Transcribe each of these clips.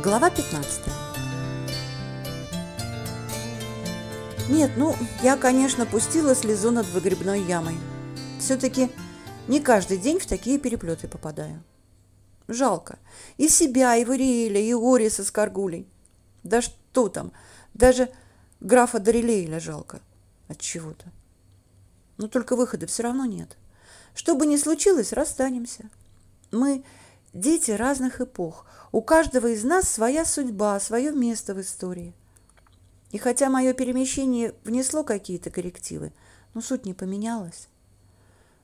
Глава 15. Нет, ну, я, конечно, пустила слезу над выгребной ямой. Все-таки не каждый день в такие переплеты попадаю. Жалко. И себя, и Вариэля, и Ориса с Каргулей. Да что там, даже графа Дорелейля жалко от чего-то. Но только выхода все равно нет. Что бы ни случилось, расстанемся. Мы дети разных эпох. У каждого из нас своя судьба, свое место в истории. И хотя мое перемещение внесло какие-то коррективы, но суть не поменялась.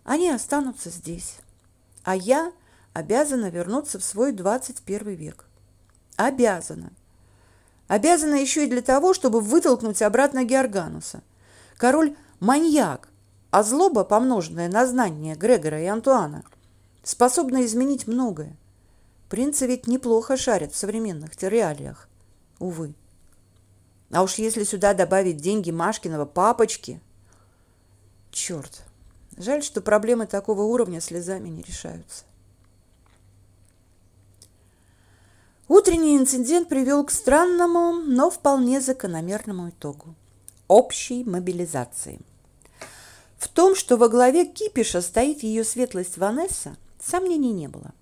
Они останутся здесь. А я обязана вернуться в свой 21 век. Обязана. Обязана еще и для того, чтобы вытолкнуть обратно Георгануса. Король – маньяк, а злоба, помноженная на знание Грегора и Антуана, способна изменить многое. Принцы ведь неплохо шарят в современных реалиях, увы. А уж если сюда добавить деньги Машкиного папочки... Черт, жаль, что проблемы такого уровня слезами не решаются. Утренний инцидент привел к странному, но вполне закономерному итогу – общей мобилизации. В том, что во главе кипиша стоит ее светлость Ванесса, сомнений не было.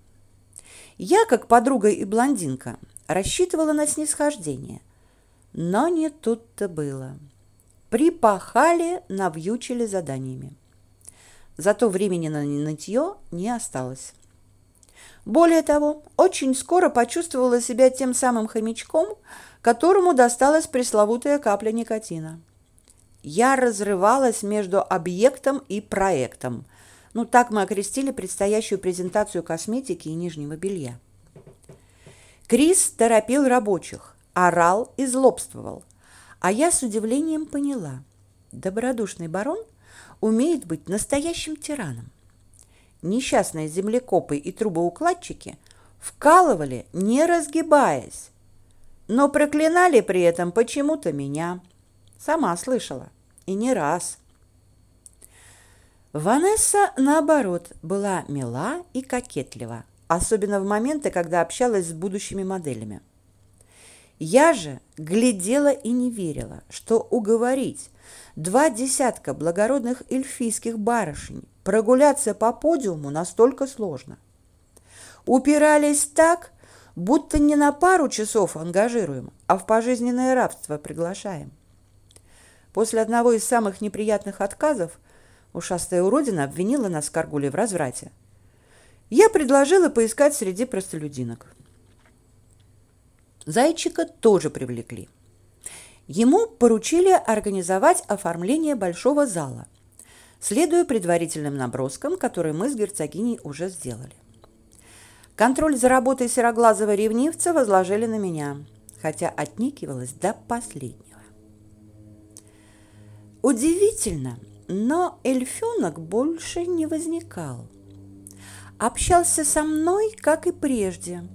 Я, как подруга и блондинка, рассчитывала на снисхождение – но не тут-то было. Припахали, навьючили заданиями. Зато времени на нытье не осталось. Более того, очень скоро почувствовала себя тем самым хомячком, которому досталась пресловутая капля никотина. Я разрывалась между объектом и проектом. Ну, так мы окрестили предстоящую презентацию косметики и нижнего белья. Крис торопил рабочих орал и злобствовал. А я с удивлением поняла. Добродушный барон умеет быть настоящим тираном. Несчастные землекопы и трубоукладчики вкалывали, не разгибаясь, но проклинали при этом почему-то меня. Сама слышала, и не раз. Ванесса, наоборот, была мила и кокетлива, особенно в моменты, когда общалась с будущими моделями. Я же глядела и не верила, что уговорить два десятка благородных эльфийских барышень прогуляться по подиуму настолько сложно. Упирались так, будто не на пару часов ангажируем, а в пожизненное рабство приглашаем. После одного из самых неприятных отказов ушастая уродина обвинила нас Каргуле в разврате. Я предложила поискать среди простолюдинок. Зайчика тоже привлекли. Ему поручили организовать оформление большого зала, следуя предварительным наброскам, которые мы с герцогиней уже сделали. Контроль за работой сероглазого ревнивца возложили на меня, хотя отникивалась до последнего. Удивительно, но эльфёнок больше не возникал. Общался со мной, как и прежде –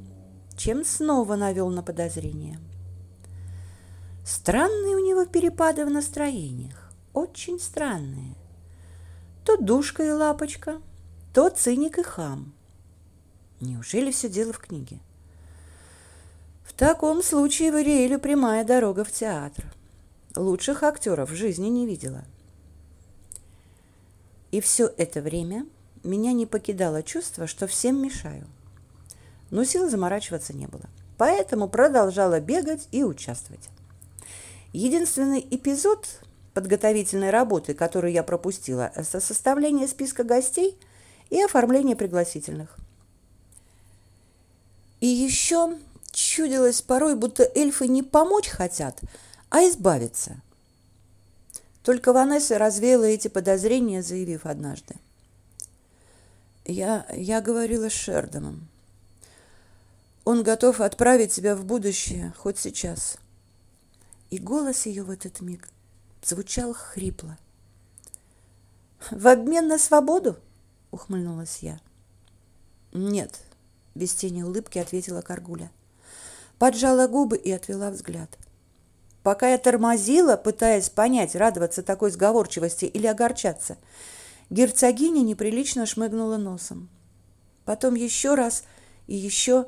чем снова навел на подозрение. Странные у него перепады в настроениях, очень странные. То душка и лапочка, то циник и хам. Неужели все дело в книге? В таком случае Вариэлю прямая дорога в театр. Лучших актеров в жизни не видела. И все это время меня не покидало чувство, что всем мешаю но сил заморачиваться не было. Поэтому продолжала бегать и участвовать. Единственный эпизод подготовительной работы, который я пропустила, это составление списка гостей и оформление пригласительных. И еще чудилось порой, будто эльфы не помочь хотят, а избавиться. Только Ванесса развеяла эти подозрения, заявив однажды. Я, я говорила с Шердомом. Он готов отправить тебя в будущее хоть сейчас. И голос ее в этот миг звучал хрипло. В обмен на свободу? ухмыльнулась я. Нет, без тени улыбки ответила Каргуля. Поджала губы и отвела взгляд. Пока я тормозила, пытаясь понять, радоваться такой сговорчивости или огорчаться, герцогиня неприлично шмыгнула носом. Потом еще раз и еще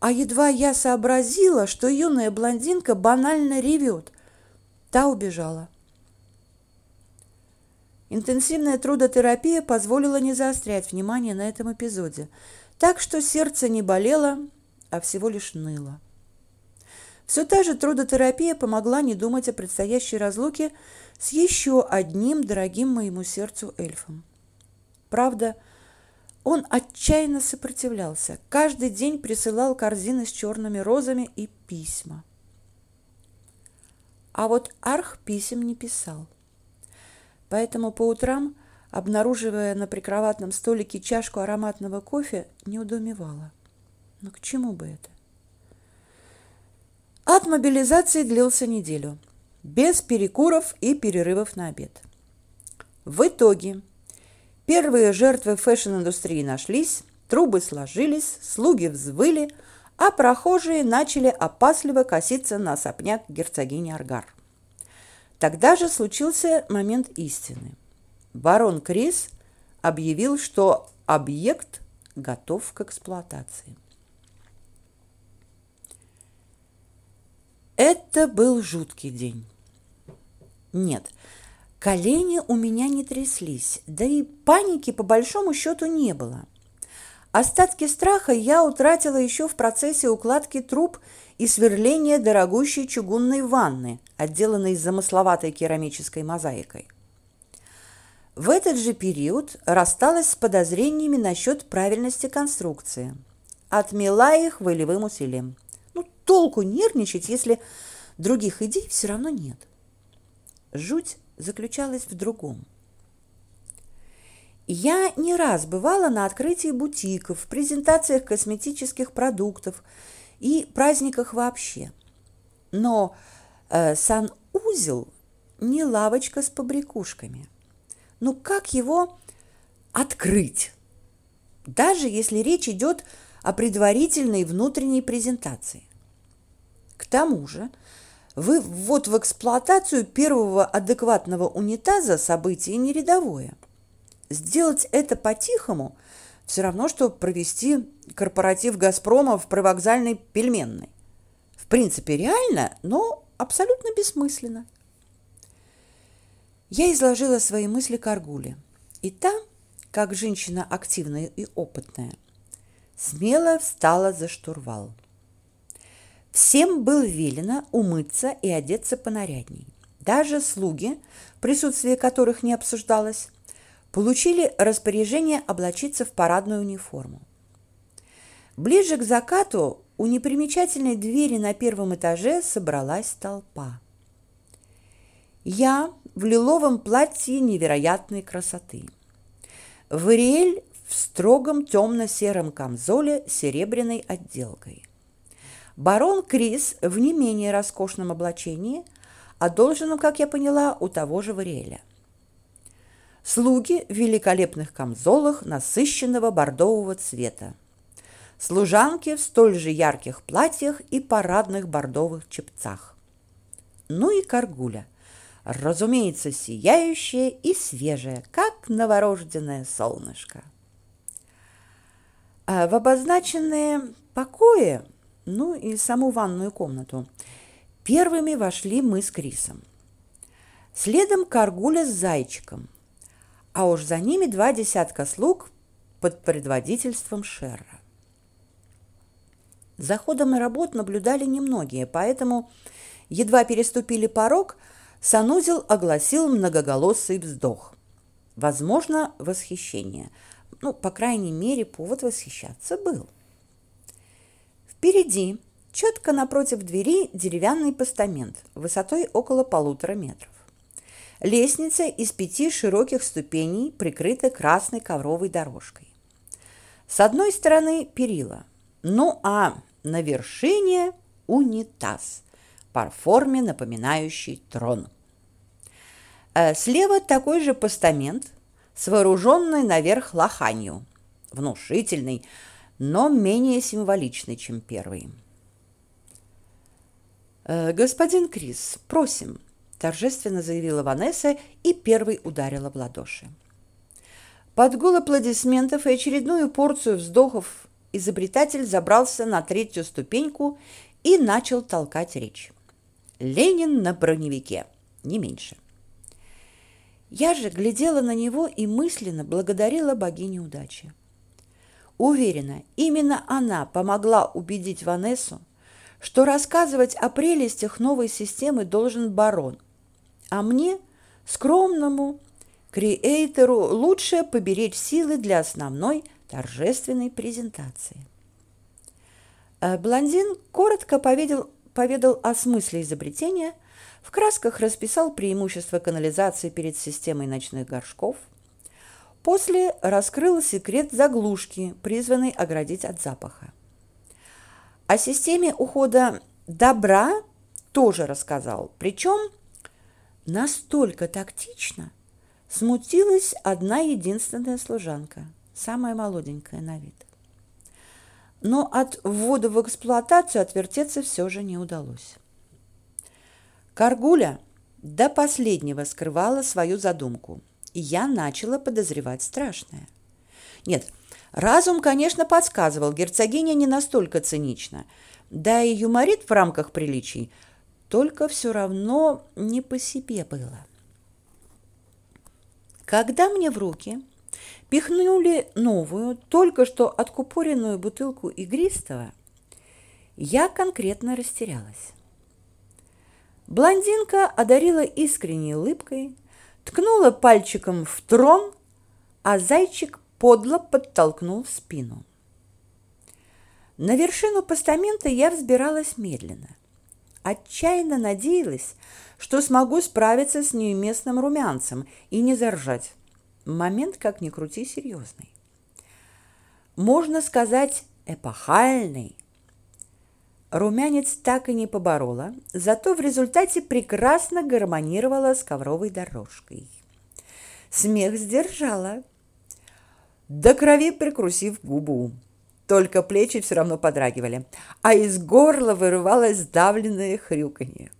а едва я сообразила, что юная блондинка банально ревет. Та убежала. Интенсивная трудотерапия позволила не заострять внимание на этом эпизоде, так что сердце не болело, а всего лишь ныло. Все та же трудотерапия помогла не думать о предстоящей разлуке с еще одним дорогим моему сердцу эльфом. Правда, он отчаянно сопротивлялся, каждый день присылал корзины с черными розами и письма. А вот Арх писем не писал. Поэтому по утрам, обнаруживая на прикроватном столике чашку ароматного кофе, не удумевала. Но к чему бы это? От мобилизации длился неделю, без перекуров и перерывов на обед. В итоге первые жертвы фэшн-индустрии нашлись, трубы сложились, слуги взвыли, а прохожие начали опасливо коситься на особняк герцогини Аргар. Тогда же случился момент истины. Барон Крис объявил, что объект готов к эксплуатации. Это был жуткий день. Нет, колени у меня не тряслись, да и паники по большому счету не было. Остатки страха я утратила еще в процессе укладки труб и сверления дорогущей чугунной ванны, отделанной замысловатой керамической мозаикой. В этот же период рассталась с подозрениями насчет правильности конструкции. Отмела их волевым усилием. Толку нервничать, если других идей все равно нет. Жуть заключалась в другом. Я не раз бывала на открытии бутиков, презентациях косметических продуктов и праздниках вообще. Но э, санузел не лавочка с побрякушками. Ну как его открыть? Даже если речь идет о предварительной внутренней презентации. К тому же, вы вот в эксплуатацию первого адекватного унитаза событие не рядовое. Сделать это по-тихому все равно, что провести корпоратив «Газпрома» в привокзальной пельменной принципе реально, но абсолютно бессмысленно. Я изложила свои мысли Каргуле, и та, как женщина активная и опытная, смело встала за штурвал. Всем было велено умыться и одеться понарядней. Даже слуги, присутствие которых не обсуждалось, получили распоряжение облачиться в парадную униформу. Ближе к закату у непримечательной двери на первом этаже собралась толпа. Я в лиловом платье невероятной красоты. Вариэль в строгом темно-сером камзоле с серебряной отделкой. Барон Крис в не менее роскошном облачении, одолженном, как я поняла, у того же Вариэля. Слуги в великолепных камзолах насыщенного бордового цвета служанки в столь же ярких платьях и парадных бордовых чепцах. Ну и Каргуля, разумеется, сияющая и свежая, как новорожденное солнышко. А в обозначенные покои, ну и саму ванную комнату, первыми вошли мы с Крисом. Следом Каргуля с Зайчиком, а уж за ними два десятка слуг под предводительством Шерра. За ходом работ наблюдали немногие, поэтому, едва переступили порог, санузел огласил многоголосый вздох. Возможно, восхищение. Ну, по крайней мере, повод восхищаться был. Впереди, четко напротив двери, деревянный постамент высотой около полутора метров. Лестница из пяти широких ступеней прикрыта красной ковровой дорожкой. С одной стороны перила, ну а на вершине унитаз по форме напоминающий трон. Э, слева такой же постамент с вооруженной наверх лоханью, внушительный, но менее символичный, чем первый. «Э, «Господин Крис, просим», – торжественно заявила Ванесса и первой ударила в ладоши. Под гул аплодисментов и очередную порцию вздохов изобретатель забрался на третью ступеньку и начал толкать речь. Ленин на броневике, не меньше. Я же глядела на него и мысленно благодарила богиню удачи. Уверена, именно она помогла убедить Ванессу, что рассказывать о прелестях новой системы должен барон, а мне, скромному креатору, лучше поберечь силы для основной торжественной презентации. Э, блондин коротко поведал, поведал о смысле изобретения, в красках расписал преимущества канализации перед системой ночных горшков. После раскрыл секрет заглушки, призванной оградить от запаха. О системе ухода добра тоже рассказал, причем настолько тактично смутилась одна единственная служанка, самая молоденькая на вид но от ввода в эксплуатацию отвертеться все же не удалось. Каргуля до последнего скрывала свою задумку, и я начала подозревать страшное. Нет, разум, конечно, подсказывал, герцогиня не настолько цинична, да и юморит в рамках приличий, только все равно не по себе было. Когда мне в руки пихнули новую, только что откупоренную бутылку игристого, я конкретно растерялась. Блондинка одарила искренней улыбкой, ткнула пальчиком в трон, а зайчик подло подтолкнул в спину. На вершину постамента я взбиралась медленно. Отчаянно надеялась, что смогу справиться с неуместным румянцем и не заржать. Момент, как ни крути, серьезный. Можно сказать, эпохальный. Румянец так и не поборола, зато в результате прекрасно гармонировала с ковровой дорожкой. Смех сдержала, до крови прикрусив губу. Только плечи все равно подрагивали, а из горла вырывалось сдавленное хрюканье.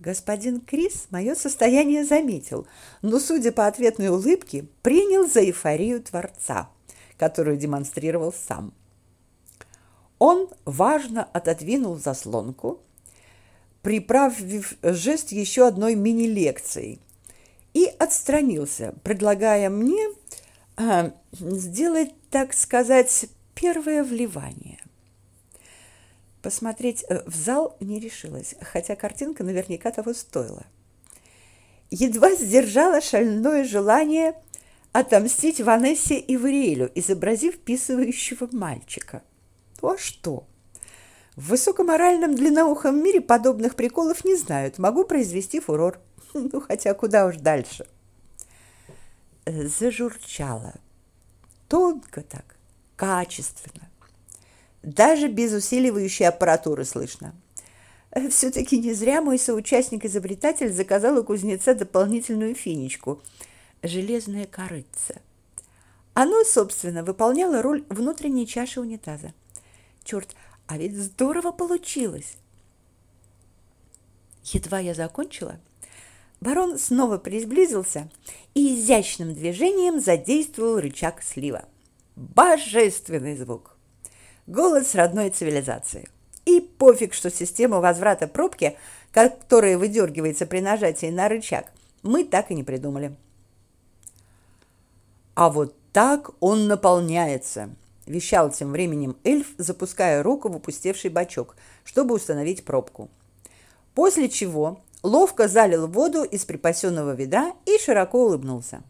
Господин Крис мое состояние заметил, но, судя по ответной улыбке, принял за эйфорию Творца, которую демонстрировал сам. Он важно отодвинул заслонку, приправив жест еще одной мини-лекцией, и отстранился, предлагая мне э, сделать, так сказать, первое вливание. Посмотреть э, в зал не решилась, хотя картинка наверняка того стоила. Едва сдержала шальное желание отомстить Ванессе и Вариэлю, изобразив писывающего мальчика. А что? В высокоморальном длинноухом мире подобных приколов не знают. Могу произвести фурор. Ну, хотя куда уж дальше. Зажурчала. Тонко так, качественно. Даже без усиливающей аппаратуры слышно. Все-таки не зря мой соучастник-изобретатель заказал у кузнеца дополнительную финичку – железное корыце. Оно, собственно, выполняло роль внутренней чаши унитаза. Черт, а ведь здорово получилось! Едва я закончила, барон снова приблизился и изящным движением задействовал рычаг слива. Божественный звук! голос родной цивилизации. И пофиг, что система возврата пробки, которая выдергивается при нажатии на рычаг, мы так и не придумали. А вот так он наполняется, вещал тем временем эльф, запуская руку в опустевший бачок, чтобы установить пробку. После чего ловко залил воду из припасенного ведра и широко улыбнулся.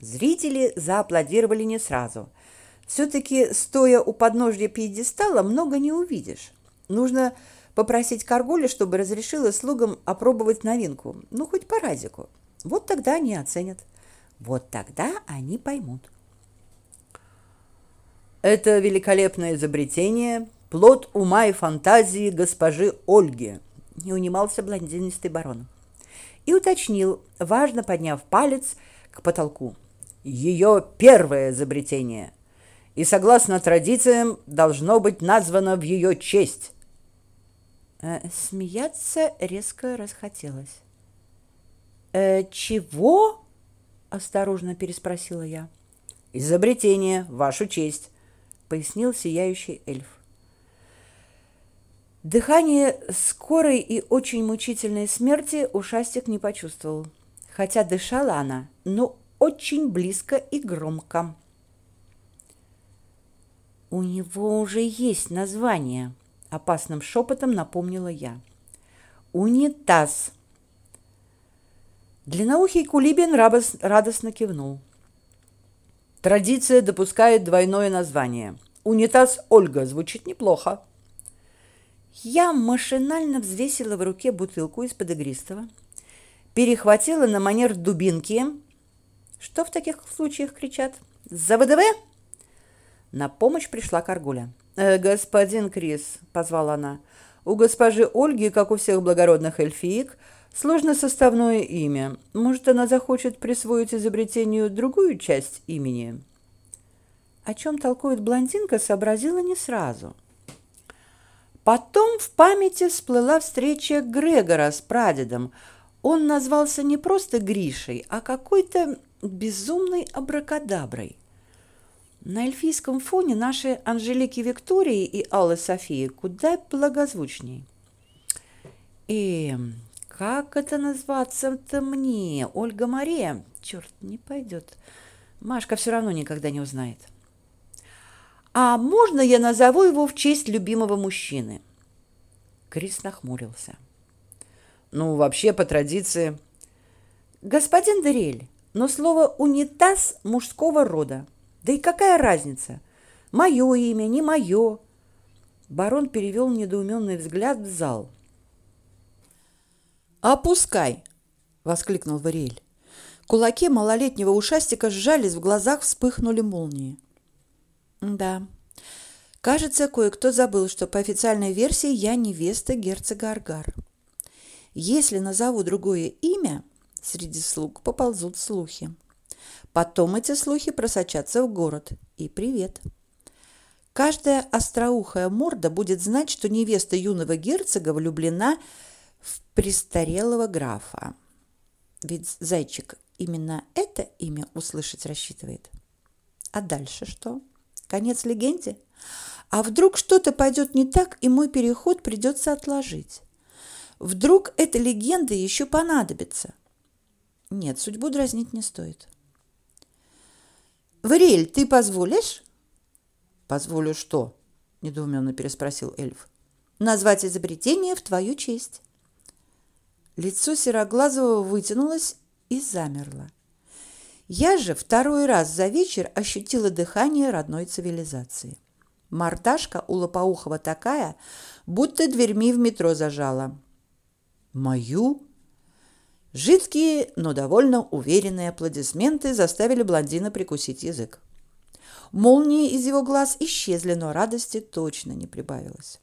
Зрители зааплодировали не сразу – все-таки, стоя у подножья пьедестала, много не увидишь. Нужно попросить Каргуля, чтобы разрешила слугам опробовать новинку, ну, хоть по разику. Вот тогда они оценят. Вот тогда они поймут. Это великолепное изобретение – плод ума и фантазии госпожи Ольги, не унимался блондинистый барон. И уточнил, важно подняв палец к потолку. Ее первое изобретение и, согласно традициям, должно быть названо в ее честь. Э, смеяться резко расхотелось. «Э, «Чего?» – осторожно переспросила я. «Изобретение, вашу честь. Пояснил сияющий эльф. Дыхание скорой и очень мучительной смерти ушастик не почувствовал, хотя дышала она, но очень близко и громко. У него уже есть название, опасным шепотом напомнила я. Унитаз. Длинноухий Кулибин радостно кивнул. Традиция допускает двойное название. Унитаз Ольга звучит неплохо. Я машинально взвесила в руке бутылку из-под игристого, перехватила на манер дубинки. Что в таких случаях кричат? За ВДВ? На помощь пришла Каргуля. «Э, «Господин Крис», — позвала она, — «у госпожи Ольги, как у всех благородных эльфиек, сложно составное имя. Может, она захочет присвоить изобретению другую часть имени?» О чем толкует блондинка, сообразила не сразу. Потом в памяти всплыла встреча Грегора с прадедом. Он назвался не просто Гришей, а какой-то безумной абракадаброй. На эльфийском фоне наши Анжелики Виктории и Аллы Софии куда благозвучней. И как это назваться-то мне? Ольга Мария? Черт, не пойдет. Машка все равно никогда не узнает. А можно я назову его в честь любимого мужчины? Крис нахмурился. Ну, вообще, по традиции... Господин Дерель, но слово «унитаз» мужского рода – да и какая разница? Мое имя, не мое. Барон перевел недоуменный взгляд в зал. «Опускай!» — воскликнул Вариэль. Кулаки малолетнего ушастика сжались, в глазах вспыхнули молнии. «Да, кажется, кое-кто забыл, что по официальной версии я невеста герцога Аргар. Если назову другое имя, среди слуг поползут слухи. Потом эти слухи просочатся в город. И привет. Каждая остроухая морда будет знать, что невеста юного герцога влюблена в престарелого графа. Ведь зайчик именно это имя услышать рассчитывает. А дальше что? Конец легенде? А вдруг что-то пойдет не так, и мой переход придется отложить? Вдруг эта легенда еще понадобится? Нет, судьбу дразнить не стоит. Вариэль, ты позволишь? Позволю что? недоуменно переспросил эльф. Назвать изобретение в твою честь. Лицо Сероглазого вытянулось и замерло. Я же второй раз за вечер ощутила дыхание родной цивилизации. Мордашка у Лопоухова такая, будто дверьми в метро зажала. «Мою?» Жидкие, но довольно уверенные аплодисменты заставили блондина прикусить язык. Молнии из его глаз исчезли, но радости точно не прибавилось.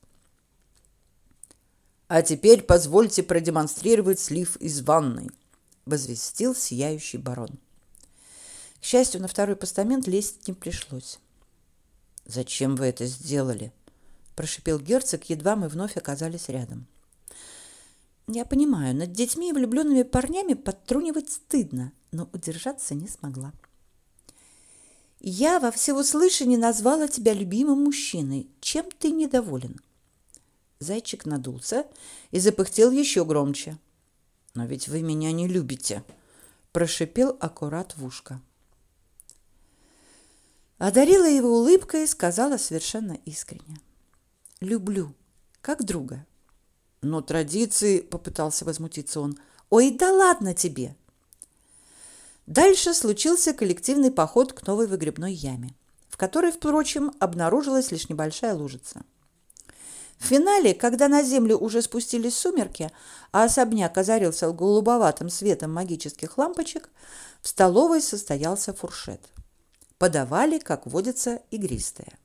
«А теперь позвольте продемонстрировать слив из ванной», — возвестил сияющий барон. К счастью, на второй постамент лезть не пришлось. «Зачем вы это сделали?» – прошипел герцог, едва мы вновь оказались рядом. Я понимаю, над детьми и влюбленными парнями подтрунивать стыдно, но удержаться не смогла. Я во всеуслышание назвала тебя любимым мужчиной. Чем ты недоволен? Зайчик надулся и запыхтел еще громче. Но ведь вы меня не любите, прошипел аккурат в ушко. Одарила его улыбкой и сказала совершенно искренне: "Люблю, как друга". Но традиции, попытался возмутиться он. Ой, да ладно тебе. Дальше случился коллективный поход к новой выгребной яме, в которой, впрочем, обнаружилась лишь небольшая лужица. В финале, когда на землю уже спустились сумерки, а особняк озарился голубоватым светом магических лампочек, в столовой состоялся фуршет. Подавали, как водится, игристое.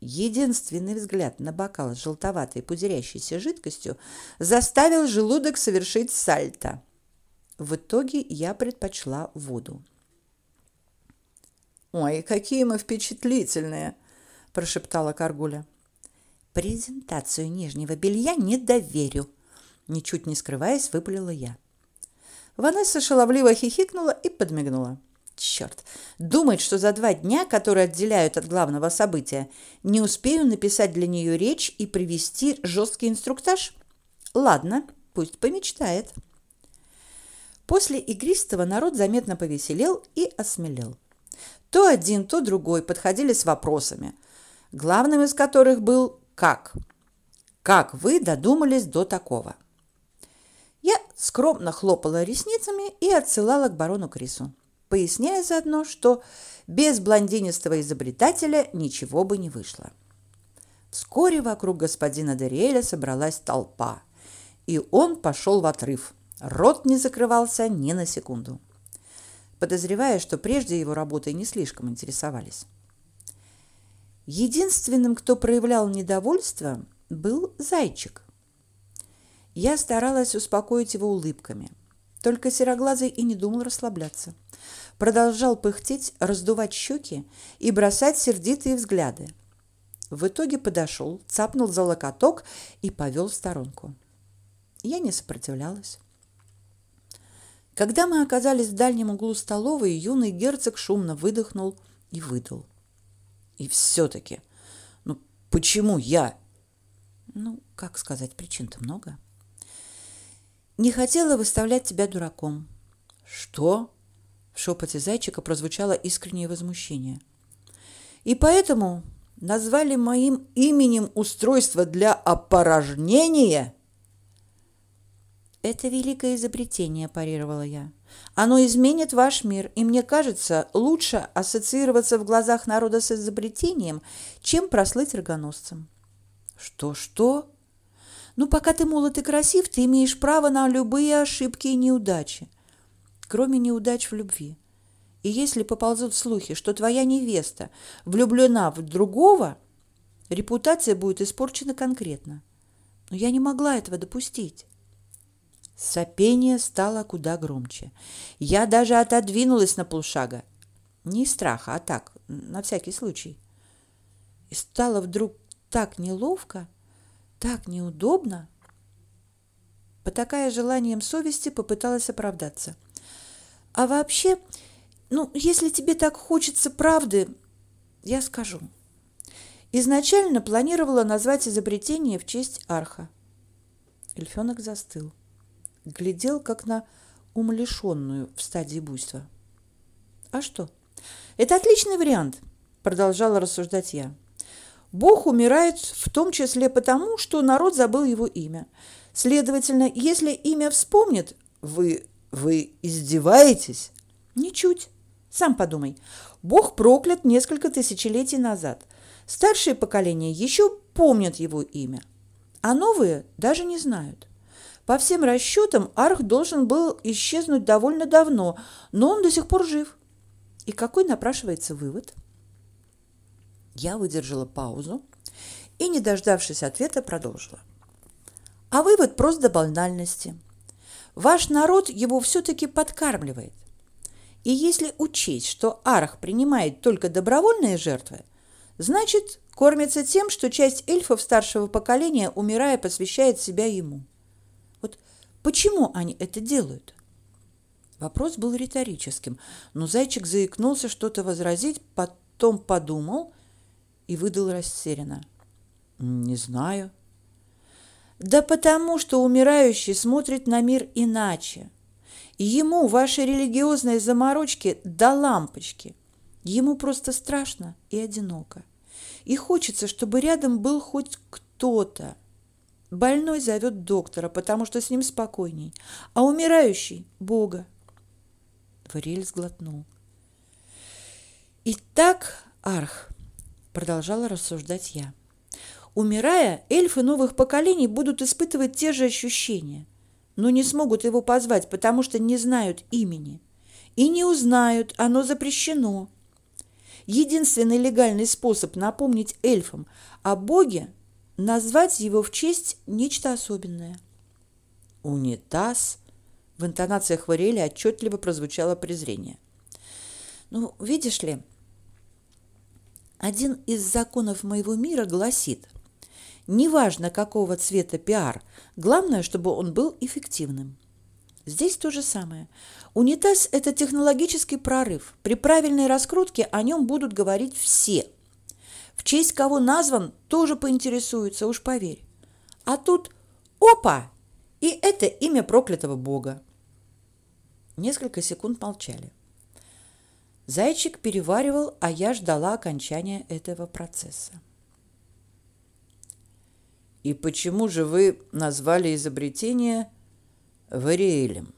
Единственный взгляд на бокал с желтоватой пузырящейся жидкостью заставил желудок совершить сальто. В итоге я предпочла воду. «Ой, какие мы впечатлительные!» – прошептала Каргуля. «Презентацию нижнего белья не доверю!» – ничуть не скрываясь, выпалила я. Ванесса шаловливо хихикнула и подмигнула. Черт, думает, что за два дня, которые отделяют от главного события, не успею написать для нее речь и привести жесткий инструктаж? Ладно, пусть помечтает. После игристого народ заметно повеселел и осмелел. То один, то другой подходили с вопросами, главным из которых был «как?». Как вы додумались до такого? Я скромно хлопала ресницами и отсылала к барону Крису, поясняя заодно, что без блондинистого изобретателя ничего бы не вышло. Вскоре вокруг господина Дериэля собралась толпа, и он пошел в отрыв. Рот не закрывался ни на секунду подозревая, что прежде его работой не слишком интересовались. Единственным, кто проявлял недовольство, был зайчик. Я старалась успокоить его улыбками. Только сероглазый и не думал расслабляться. Продолжал пыхтеть, раздувать щеки и бросать сердитые взгляды. В итоге подошел, цапнул за локоток и повел в сторонку. Я не сопротивлялась. Когда мы оказались в дальнем углу столовой, юный герцог шумно выдохнул и выдал. И все-таки, ну почему я? Ну, как сказать, причин-то много. Не хотела выставлять тебя дураком. Что? В шепоте зайчика прозвучало искреннее возмущение. И поэтому назвали моим именем устройство для опорожнения? Это великое изобретение, парировала я. Оно изменит ваш мир, и мне кажется, лучше ассоциироваться в глазах народа с изобретением, чем прослыть рогоносцем. Что, что? Ну, пока ты молод и красив, ты имеешь право на любые ошибки и неудачи, кроме неудач в любви. И если поползут слухи, что твоя невеста влюблена в другого, репутация будет испорчена конкретно. Но я не могла этого допустить. Сопение стало куда громче. Я даже отодвинулась на полшага. Не из страха, а так, на всякий случай. И стало вдруг так неловко, так неудобно. Потакая желанием совести, попыталась оправдаться. А вообще, ну, если тебе так хочется правды, я скажу. Изначально планировала назвать изобретение в честь арха. Эльфёнок застыл глядел как на умалишенную в стадии буйства. А что? Это отличный вариант, продолжала рассуждать я. Бог умирает в том числе потому, что народ забыл его имя. Следовательно, если имя вспомнит, вы вы издеваетесь? Ничуть. Сам подумай. Бог проклят несколько тысячелетий назад. Старшие поколения еще помнят его имя, а новые даже не знают. По всем расчетам, Арх должен был исчезнуть довольно давно, но он до сих пор жив. И какой напрашивается вывод? Я выдержала паузу и, не дождавшись ответа, продолжила. А вывод просто до банальности. Ваш народ его все-таки подкармливает. И если учесть, что Арх принимает только добровольные жертвы, значит, кормится тем, что часть эльфов старшего поколения, умирая, посвящает себя ему. Почему они это делают? Вопрос был риторическим, но зайчик заикнулся что-то возразить, потом подумал и выдал растерянно. Не знаю. Да потому, что умирающий смотрит на мир иначе. Ему ваши религиозные заморочки до лампочки. Ему просто страшно и одиноко. И хочется, чтобы рядом был хоть кто-то. Больной зовет доктора, потому что с ним спокойней, а умирающий – Бога. Варель сглотнул. «Итак, Арх», – продолжала рассуждать я, – «умирая, эльфы новых поколений будут испытывать те же ощущения, но не смогут его позвать, потому что не знают имени. И не узнают, оно запрещено. Единственный легальный способ напомнить эльфам о Боге назвать его в честь нечто особенное. Унитаз. В интонациях Варели отчетливо прозвучало презрение. Ну, видишь ли, один из законов моего мира гласит, неважно какого цвета пиар, главное, чтобы он был эффективным. Здесь то же самое. Унитаз – это технологический прорыв. При правильной раскрутке о нем будут говорить все. В честь кого назван, тоже поинтересуются, уж поверь. А тут – опа! И это имя проклятого бога. Несколько секунд молчали. Зайчик переваривал, а я ждала окончания этого процесса. «И почему же вы назвали изобретение Вариэлем?»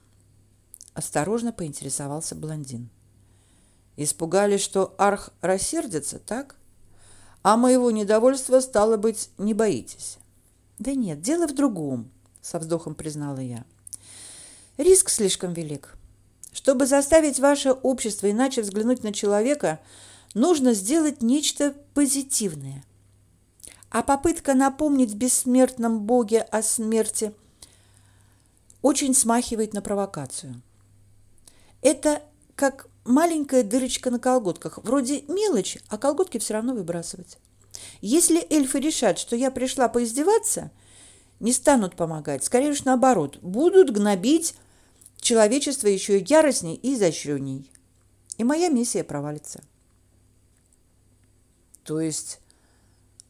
Осторожно поинтересовался блондин. «Испугались, что Арх рассердится, так? А моего недовольства, стало быть, не боитесь?» «Да нет, дело в другом», — со вздохом признала я. «Риск слишком велик. Чтобы заставить ваше общество иначе взглянуть на человека, нужно сделать нечто позитивное. А попытка напомнить бессмертном боге о смерти очень смахивает на провокацию. Это как маленькая дырочка на колготках. Вроде мелочь, а колготки все равно выбрасывать. Если эльфы решат, что я пришла поиздеваться, не станут помогать. Скорее уж наоборот, будут гнобить человечество еще яростней и изощренней. И моя миссия провалится. То есть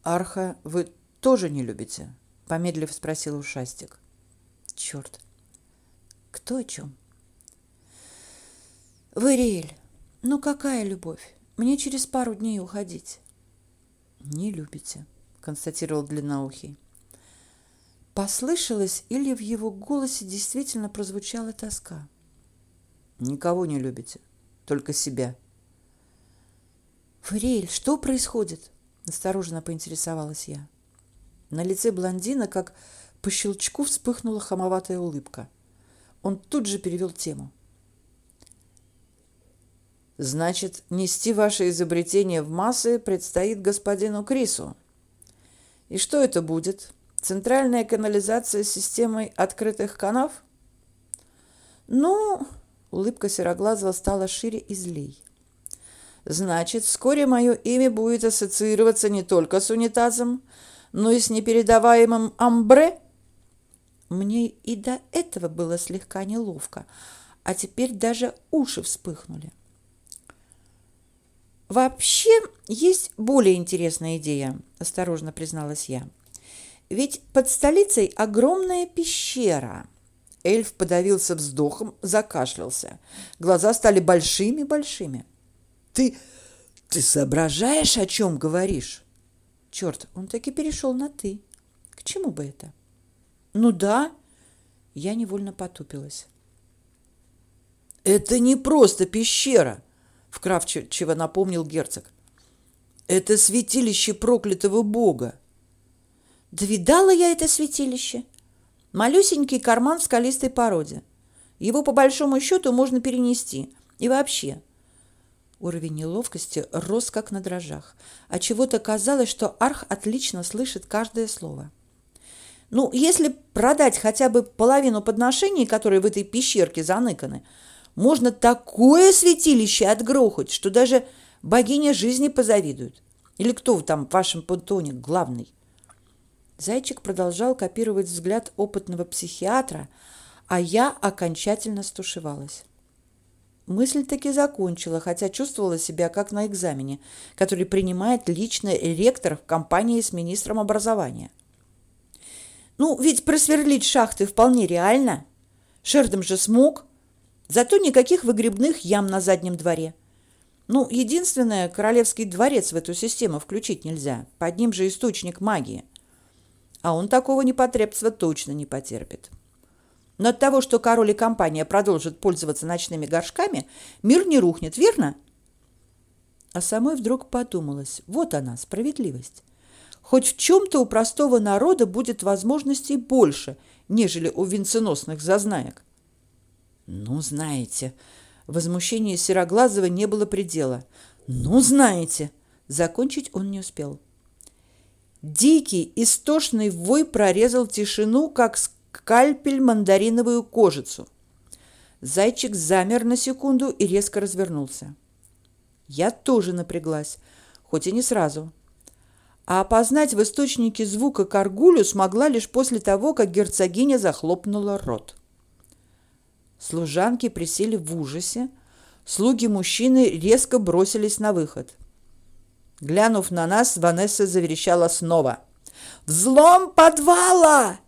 Арха вы тоже не любите? Помедлив спросил ушастик. Черт. Кто о чем? Вариэль, ну какая любовь? Мне через пару дней уходить. Не любите, констатировал длинноухий. Послышалось, или в его голосе действительно прозвучала тоска. Никого не любите, только себя. Фариэль, что происходит? Осторожно поинтересовалась я. На лице блондина, как по щелчку, вспыхнула хамоватая улыбка. Он тут же перевел тему. Значит, нести ваше изобретение в массы предстоит господину Крису. И что это будет? Центральная канализация с системой открытых канав? Ну, улыбка Сероглазого стала шире и злей. Значит, вскоре мое имя будет ассоциироваться не только с унитазом, но и с непередаваемым амбре? Мне и до этого было слегка неловко, а теперь даже уши вспыхнули. Вообще, есть более интересная идея, осторожно призналась я. Ведь под столицей огромная пещера. Эльф подавился вздохом, закашлялся. Глаза стали большими-большими. Ты ты соображаешь, о чем говоришь? Черт, он таки перешел на ты. К чему бы это? Ну да, я невольно потупилась. Это не просто пещера, вкратчиво напомнил герцог. Это святилище проклятого бога. Да видала я это святилище. Малюсенький карман в скалистой породе. Его по большому счету можно перенести. И вообще, уровень неловкости рос как на дрожжах, а чего-то казалось, что Арх отлично слышит каждое слово. Ну, если продать хотя бы половину подношений, которые в этой пещерке заныканы, можно такое святилище отгрохать, что даже богиня жизни позавидует. Или кто там в вашем пантеоне главный? Зайчик продолжал копировать взгляд опытного психиатра, а я окончательно стушевалась. Мысль таки закончила, хотя чувствовала себя как на экзамене, который принимает лично ректор в компании с министром образования. Ну, ведь просверлить шахты вполне реально. Шердом же смог. Зато никаких выгребных ям на заднем дворе. Ну, единственное, королевский дворец в эту систему включить нельзя. Под ним же источник магии а он такого непотребства точно не потерпит. Но от того, что король и компания продолжат пользоваться ночными горшками, мир не рухнет, верно? А самой вдруг подумалось, вот она, справедливость. Хоть в чем-то у простого народа будет возможностей больше, нежели у венценосных зазнаек. Ну, знаете, возмущение Сероглазого не было предела. Ну, знаете, закончить он не успел. Дикий, истошный вой прорезал тишину, как скальпель мандариновую кожицу. Зайчик замер на секунду и резко развернулся. Я тоже напряглась, хоть и не сразу. А опознать в источнике звука Каргулю смогла лишь после того, как герцогиня захлопнула рот. Служанки присели в ужасе, слуги мужчины резко бросились на выход. Глянув на нас, Ванесса заверещала снова. «Взлом подвала!